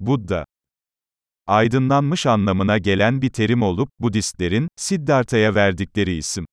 Buddha aydınlanmış anlamına gelen bir terim olup, Budistlerin, Siddhartha'ya verdikleri isim.